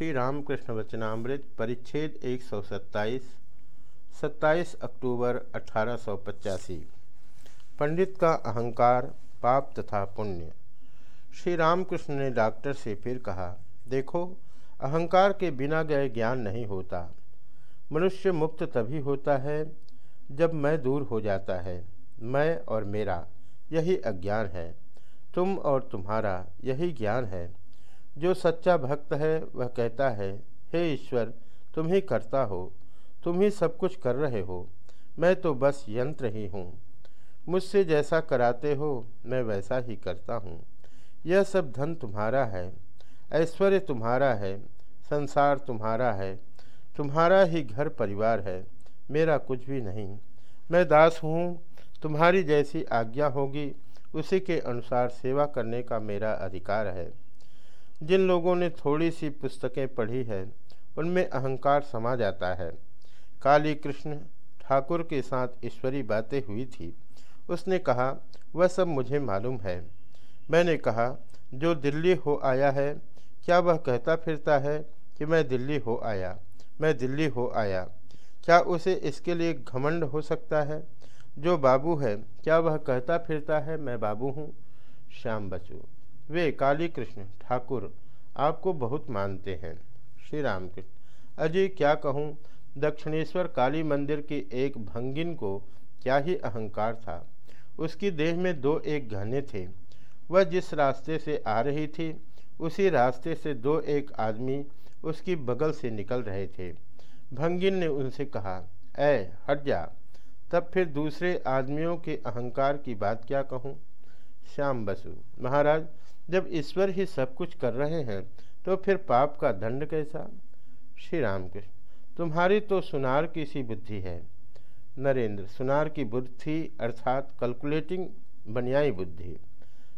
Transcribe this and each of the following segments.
श्री रामकृष्ण वचनामृत परिच्छेद 127 27 अक्टूबर अठारह सौ पचासी। पंडित का अहंकार, पाप तथा पुण्य। श्री रामकृष्ण ने डॉक्टर से फिर कहा, देखो, अहंकार के बिना गए ज्ञान नहीं होता। मनुष्य मुक्त तभी होता है जब मैं दूर हो जाता है। मैं और मेरा यही अज्ञान है। तुम और तुम्हारा यही ज्ञान है। जो सच्चा भक्त है, वह कहता है, हे ईश्वर, तुम ही करता हो, तुम ही सब कुछ कर रहे हो, मैं तो बस यंत्र ही हूँ। मुझसे जैसा कराते हो, मैं वैसा ही करता हूँ। यह सब धन तुम्हारा है, ऐश्वर्य तुम्हारा है, संसार तुम्हारा है, तुम्हारा ही घर परिवार है, मेरा कुछ भी नहीं। मैं दास हूँ, तुम्हारी जैसी आज्ञा होगी, उसी के अनुसार सेवा करने का मेरा अधिकार है। जिन लोगों ने थोड़ी सी पुस्तकें पढ़ी है, उनमें अहंकार समा जाता है। काली कृष्ण ठाकुर के साथ ईश्वरी बातें हुई थी। उसने कहा, वह सब मुझे मालूम है। मैंने कहा, जो दिल्ली हो आया है, क्या वह कहता फिरता है कि मैं दिल्ली हो आया? मैं दिल्ली हो आया। क्या उसे इसके लिए घमंड हो सकता है? जो बाबू है, क्या वह कहता फिरता है, मैं बाबू हूँ? श्याम बचू वे काली कृष्ण ठाकुर आपको बहुत मानते हैं। श्री राम कृष्ण अजय क्या कहूँ? दक्षिणेश्वर काली मंदिर की एक भंगिन को क्या ही अहंकार था। उसकी देह में दो एक गहने थे। वह जिस रास्ते से आ रही थी, उसी रास्ते से दो एक आदमी उसकी बगल से निकल रहे थे। भंगिन ने उनसे कहा, ऐ, हट जा। तब फिर दूसरे आदमियों के अहंकार की बात क्या कहूँ? श्याम बसु, महाराज जब ईश्वर ही सब कुछ कर रहे हैं तो फिर पाप का दंड कैसा? श्री रामकृष्ण तुम्हारी तो सुनार की सी बुद्धि है। नरेंद्र, सुनार की बुद्धि अर्थात कैलकुलेटिंग बनियाई बुद्धि।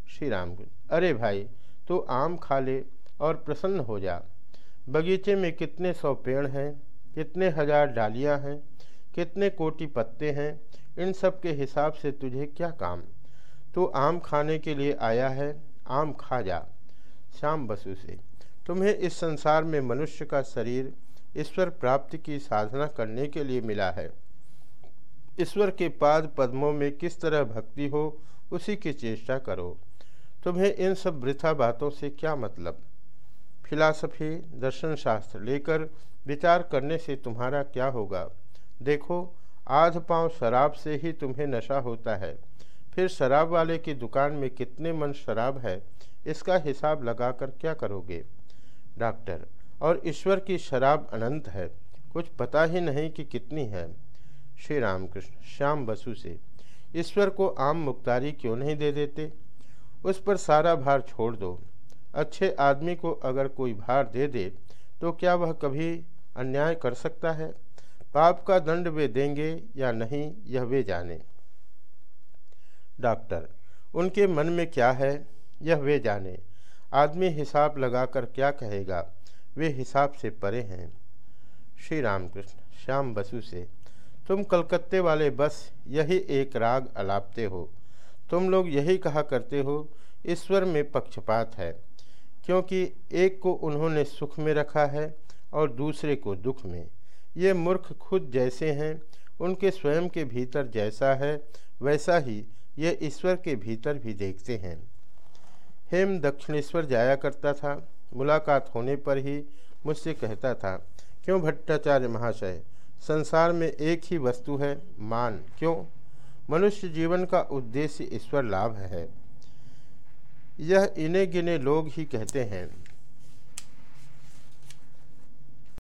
श्री रामकृष्ण अरे भाई तो आम खा ले और प्रसन्न हो जा। बगीचे में कितने सौ पेड़ हैं, कितने हज़ार डालियाँ हैं, कितने कोटि पत्ते हैं, इन सब के हिसाब से तुझे क्या काम? तो आम खाने के लिए आया है आम खा जा श्याम बसु से तुम्हें इस संसार में मनुष्य का शरीर, ईश्वर प्राप्ति की साधना करने के लिए मिला है। ईश्वर के पाद पद्मों में किस तरह भक्ति हो, उसी की चेष्टा करो। तुम्हें इन सब वृथा बातों से क्या मतलब? फिलासफी दर्शन शास्त्र लेकर विचार करने से तुम्हारा क्या होगा? देखो, आध पाँव शराब से ही तुम्हें नशा होता है। फिर शराब वाले की दुकान में कितने मन शराब है, इसका हिसाब लगाकर क्या करोगे? डॉक्टर, और ईश्वर की शराब अनंत है, कुछ पता ही नहीं कि कितनी है। श्री रामकृष्ण, श्याम बसु से, ईश्वर को आम मुख्तारी क्यों नहीं दे देते? उस पर सारा भार छोड़ दो। अच्छे आदमी को अगर कोई भार दे दे तो क्या वह कभी अन्याय कर सकता है? पाप का दंड वे देंगे या नहीं, यह वे जाने। डॉक्टर, उनके मन में क्या है? यह वे जाने। आदमी हिसाब लगाकर क्या कहेगा? वे हिसाब से परे हैं। श्री रामकृष्ण श्याम बसु से, तुम कलकत्ते वाले बस, यही एक राग अलापते हो। तुम लोग यही कहा करते हो, ईश्वर में पक्षपात है, क्योंकि एक को उन्होंने सुख में रखा है और दूसरे को दुख में। ये मूर्ख खुद जैसे हैं, उनके स्वयं के भीतर जैसा है, वैसा ही ये ईश्वर के भीतर भी देखते हैं। हेम दक्षिणेश्वर जाया करता था। मुलाकात होने पर ही मुझसे कहता था, क्यों भट्टाचार्य महाशय, संसार में एक ही वस्तु है, मान, क्यों? मनुष्य जीवन का उद्देश्य ईश्वर लाभ है। यह इन्हें गिने लोग ही कहते हैं।